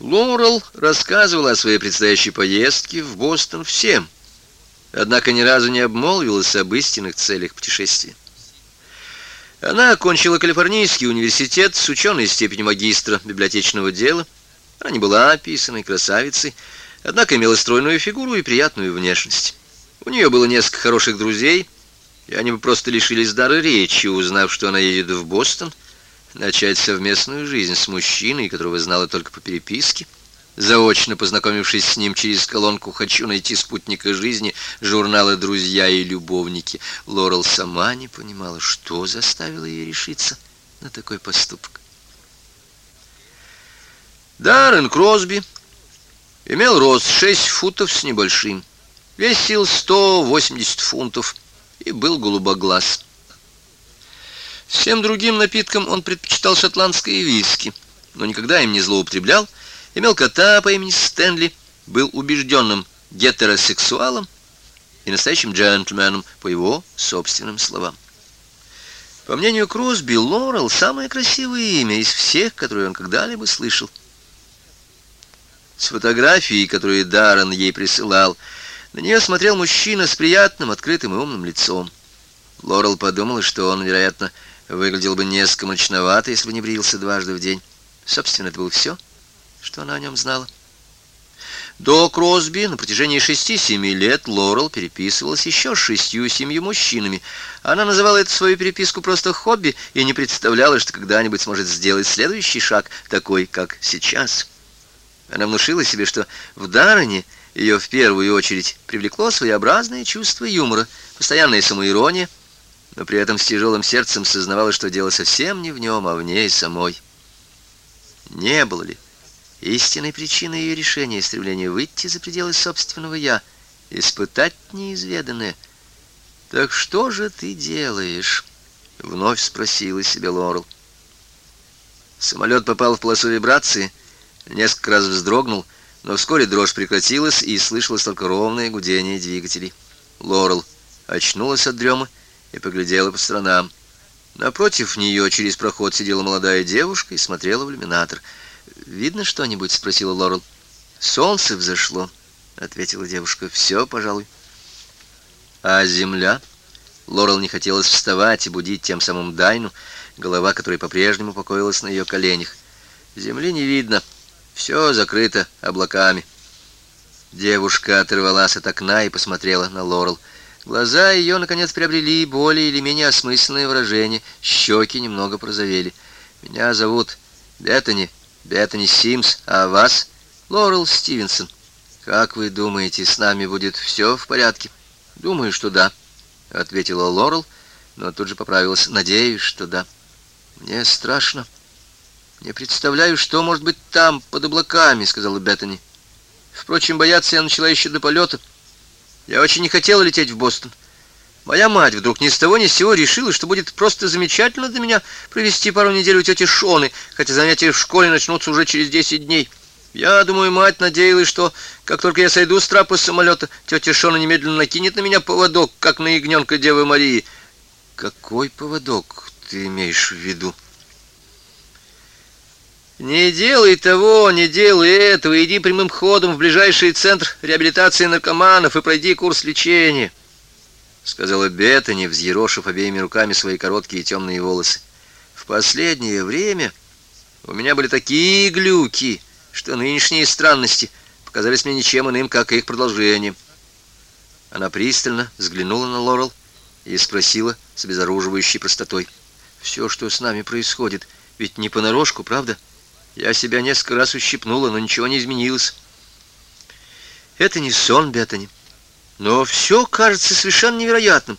Лорел рассказывала о своей предстоящей поездке в Бостон всем, однако ни разу не обмолвилась об истинных целях путешествия. Она окончила Калифорнийский университет с ученой степенью магистра библиотечного дела. Она не была описанной красавицей, однако имела стройную фигуру и приятную внешность. У нее было несколько хороших друзей, и они бы просто лишились дара речи, узнав, что она едет в Бостон — начать совместную жизнь с мужчиной, которого знала только по переписке. Заочно познакомившись с ним через колонку «Хочу найти спутника жизни» журнала «Друзья и любовники», Лорел сама не понимала, что заставило ее решиться на такой поступок. Даррен Кросби имел рост 6 футов с небольшим, весил 180 фунтов и был голубоглаз. Всем другим напиткам он предпочитал шотландское виски, но никогда им не злоупотреблял, имел кота по имени Стэнли, был убежденным гетеросексуалом и настоящим джентльменом, по его собственным словам. По мнению Кросби, Лорел — самое красивое имя из всех, которые он когда-либо слышал. С фотографией, которую Даррен ей присылал, на нее смотрел мужчина с приятным, открытым и умным лицом. Лорел подумала, что он, вероятно, Выглядел бы несколько мрачновато, если бы не брился дважды в день. Собственно, это было все, что она о нем знала. До Кросби на протяжении шести-семи лет Лорел переписывалась еще с шестью-семью мужчинами. Она называла эту свою переписку просто хобби и не представляла, что когда-нибудь сможет сделать следующий шаг, такой, как сейчас. Она внушила себе, что в Даррене ее в первую очередь привлекло своеобразное чувство юмора, постоянная самоирония, но при этом с тяжелым сердцем сознавала, что дело совсем не в нем, а в ней самой. Не было ли истинной причиной ее решения и стремления выйти за пределы собственного «я», испытать неизведанное? «Так что же ты делаешь?» — вновь спросила себя Лорел. Самолет попал в полосу вибрации, несколько раз вздрогнул, но вскоре дрожь прекратилась, и слышалось только ровное гудение двигателей. Лорел очнулась от дремы и поглядела по сторонам. Напротив нее через проход сидела молодая девушка и смотрела в иллюминатор. «Видно что-нибудь?» — спросила Лорел. «Солнце взошло», — ответила девушка. «Все, пожалуй». «А земля?» Лорел не хотелось вставать и будить тем самым Дайну, голова которой по-прежнему покоилась на ее коленях. «Земли не видно. Все закрыто облаками». Девушка оторвалась от окна и посмотрела на Лорел. Глаза ее, наконец, приобрели более или менее осмысленное выражение. Щеки немного прозовели. «Меня зовут Беттани, Беттани Симс, а вас?» «Лорел Стивенсон. Как вы думаете, с нами будет все в порядке?» «Думаю, что да», — ответила Лорел, но тут же поправилась. «Надеюсь, что да. Мне страшно. Не представляю, что может быть там, под облаками», — сказала Беттани. «Впрочем, бояться я начала еще до полета». Я очень не хотела лететь в Бостон. Моя мать вдруг ни с того ни с сего решила, что будет просто замечательно для меня провести пару недель у тети Шоны, хотя занятия в школе начнутся уже через 10 дней. Я думаю, мать надеялась, что как только я сойду с трапа самолета, тетя Шона немедленно накинет на меня поводок, как на ягненка Девы Марии. Какой поводок ты имеешь в виду? «Не делай того, не делай этого, иди прямым ходом в ближайший центр реабилитации наркоманов и пройди курс лечения», — сказала Беттани, взъерошив обеими руками свои короткие темные волосы. «В последнее время у меня были такие глюки, что нынешние странности показались мне ничем иным, как их продолжением». Она пристально взглянула на Лорел и спросила с обезоруживающей простотой. «Все, что с нами происходит, ведь не понарошку, правда?» Я себя несколько раз ущипнула, но ничего не изменилось. Это не сон, Беттани. Но все кажется совершенно невероятным.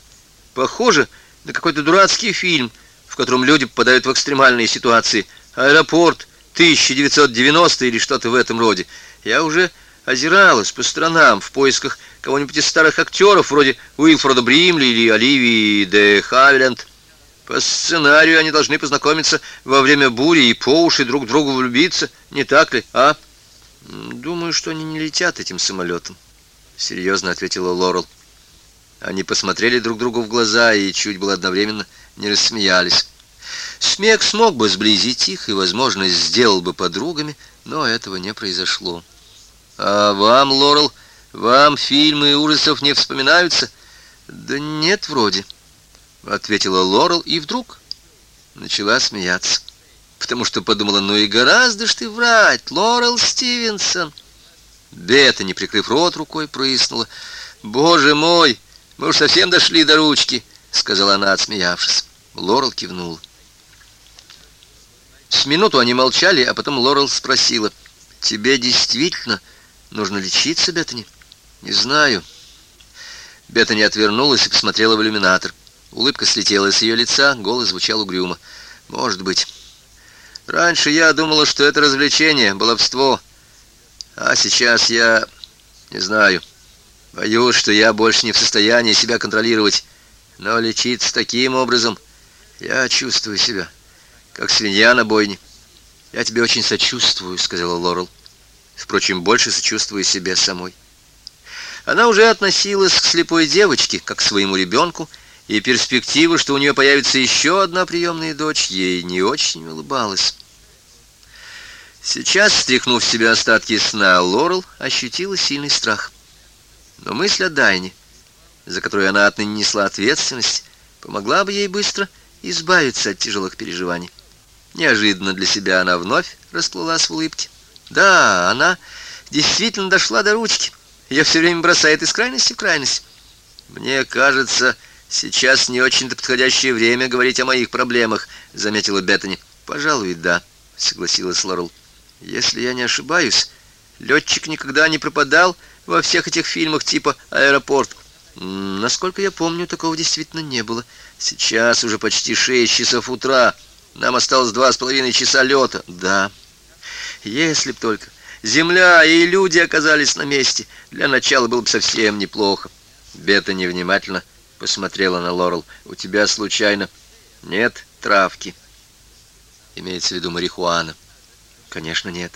Похоже на какой-то дурацкий фильм, в котором люди попадают в экстремальные ситуации. Аэропорт 1990 или что-то в этом роде. Я уже озиралась по сторонам в поисках кого-нибудь из старых актеров, вроде Уилфреда Бримли или Оливии де Хавиленд. По сценарию они должны познакомиться во время бури и по уши друг другу влюбиться, не так ли, а? Думаю, что они не летят этим самолетом, серьезно ответила Лорел. Они посмотрели друг другу в глаза и чуть было одновременно не рассмеялись. Смех смог бы сблизить их и, возможно, сделал бы подругами, но этого не произошло. «А вам, Лорел, вам фильмы ужасов не вспоминаются?» «Да нет, вроде», — ответила Лорел, и вдруг начала смеяться, потому что подумала, ну и гораздо ж ты врать, Лорел Стивенсон. Бета, не прикрыв рот рукой, прыснула. «Боже мой, мы уж совсем дошли до ручки», — сказала она, отсмеявшись. Лорел кивнул. С минуту они молчали, а потом Лорел спросила, «Тебе действительно нужно лечиться, Беттани?» «Не знаю». Беттани отвернулась и посмотрела в иллюминатор. Улыбка слетела с ее лица, голос звучал угрюмо. «Может быть. Раньше я думала, что это развлечение, баловство. А сейчас я... не знаю. Боюсь, что я больше не в состоянии себя контролировать. Но лечиться таким образом я чувствую себя, как свинья на бойне. Я тебе очень сочувствую, сказала Лорел. Впрочем, больше сочувствую себе самой. Она уже относилась к слепой девочке, как к своему ребенку, и перспектива, что у нее появится еще одна приемная дочь, ей не очень улыбалась. Сейчас, стряхнув себя остатки сна, Лорел ощутила сильный страх. Но мысль о Дайне, за которую она отныне несла ответственность, помогла бы ей быстро избавиться от тяжелых переживаний. Неожиданно для себя она вновь расплылась в улыбке. Да, она действительно дошла до ручки. Ее все время бросает из крайности в крайность. Мне кажется, сейчас не очень-то подходящее время говорить о моих проблемах, заметила Беттани. Пожалуй, да, согласилась Лорел. Если я не ошибаюсь, летчик никогда не пропадал во всех этих фильмах типа «Аэропорт». Насколько я помню, такого действительно не было. Сейчас уже почти шесть часов утра. Нам осталось два с половиной часа лета. Да, если б только земля и люди оказались на месте, для начала было бы совсем неплохо. Бета невнимательно посмотрела на Лорел. «У тебя случайно нет травки?» Имеется в виду марихуана. «Конечно, нет».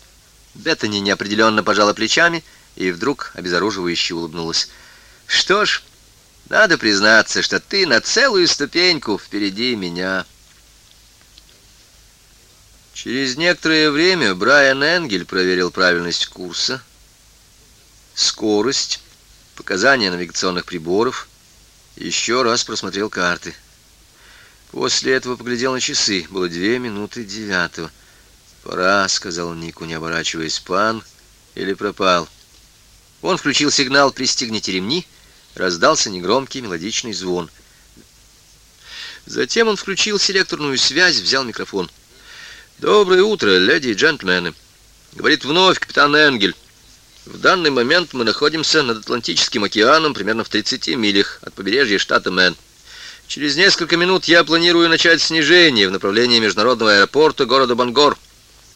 Беттани неопределенно пожала плечами и вдруг обезоруживающе улыбнулась. «Что ж, надо признаться, что ты на целую ступеньку впереди меня». Через некоторое время Брайан Энгель проверил правильность курса, скорость, показания навигационных приборов, еще раз просмотрел карты. После этого поглядел на часы. Было две минуты девятого. «Пора», — сказал Нику, не оборачиваясь, — «пан или пропал». Он включил сигнал «Пристегните ремни», раздался негромкий мелодичный звон. Затем он включил селекторную связь, взял микрофон. «Доброе утро, леди и джентльмены», — говорит вновь капитан Энгель. «В данный момент мы находимся над Атлантическим океаном, примерно в 30 милях от побережья штата Мэн. Через несколько минут я планирую начать снижение в направлении международного аэропорта города Бангор».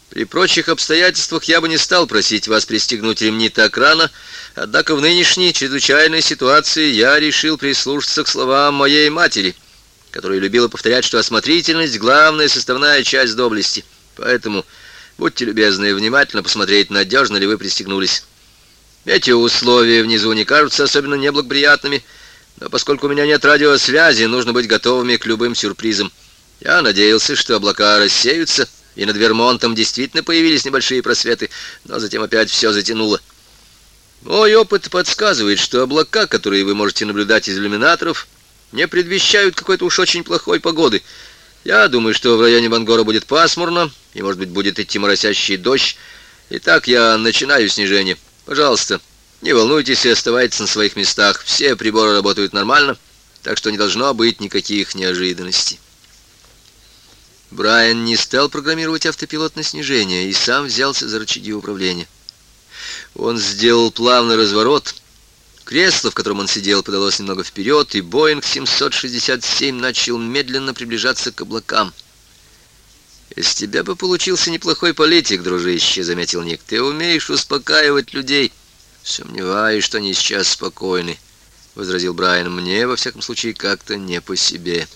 При прочих обстоятельствах я бы не стал просить вас пристегнуть ремни так рано, однако в нынешней чрезвычайной ситуации я решил прислушаться к словам моей матери, которая любила повторять, что осмотрительность — главная составная часть доблести. Поэтому будьте любезны внимательно посмотреть, надежно ли вы пристегнулись. Эти условия внизу не кажутся особенно неблагоприятными, но поскольку у меня нет радиосвязи, нужно быть готовыми к любым сюрпризам. Я надеялся, что облака рассеются, и над Вермонтом действительно появились небольшие просветы, но затем опять все затянуло. Мой опыт подсказывает, что облака, которые вы можете наблюдать из иллюминаторов, не предвещают какой-то уж очень плохой погоды. Я думаю, что в районе Бангора будет пасмурно, и, может быть, будет идти моросящий дождь. Итак, я начинаю снижение. Пожалуйста, не волнуйтесь и оставайтесь на своих местах. Все приборы работают нормально, так что не должно быть никаких неожиданностей. Брайан не стал программировать автопилот на снижение и сам взялся за рычаги управления. Он сделал плавный разворот. Кресло, в котором он сидел, подалось немного вперед, и Боинг 767 начал медленно приближаться к облакам. «Из тебя бы получился неплохой политик, дружище», — заметил Ник. «Ты умеешь успокаивать людей». «Сомневаюсь, что они сейчас спокойны», — возразил Брайан. «Мне, во всяком случае, как-то не по себе».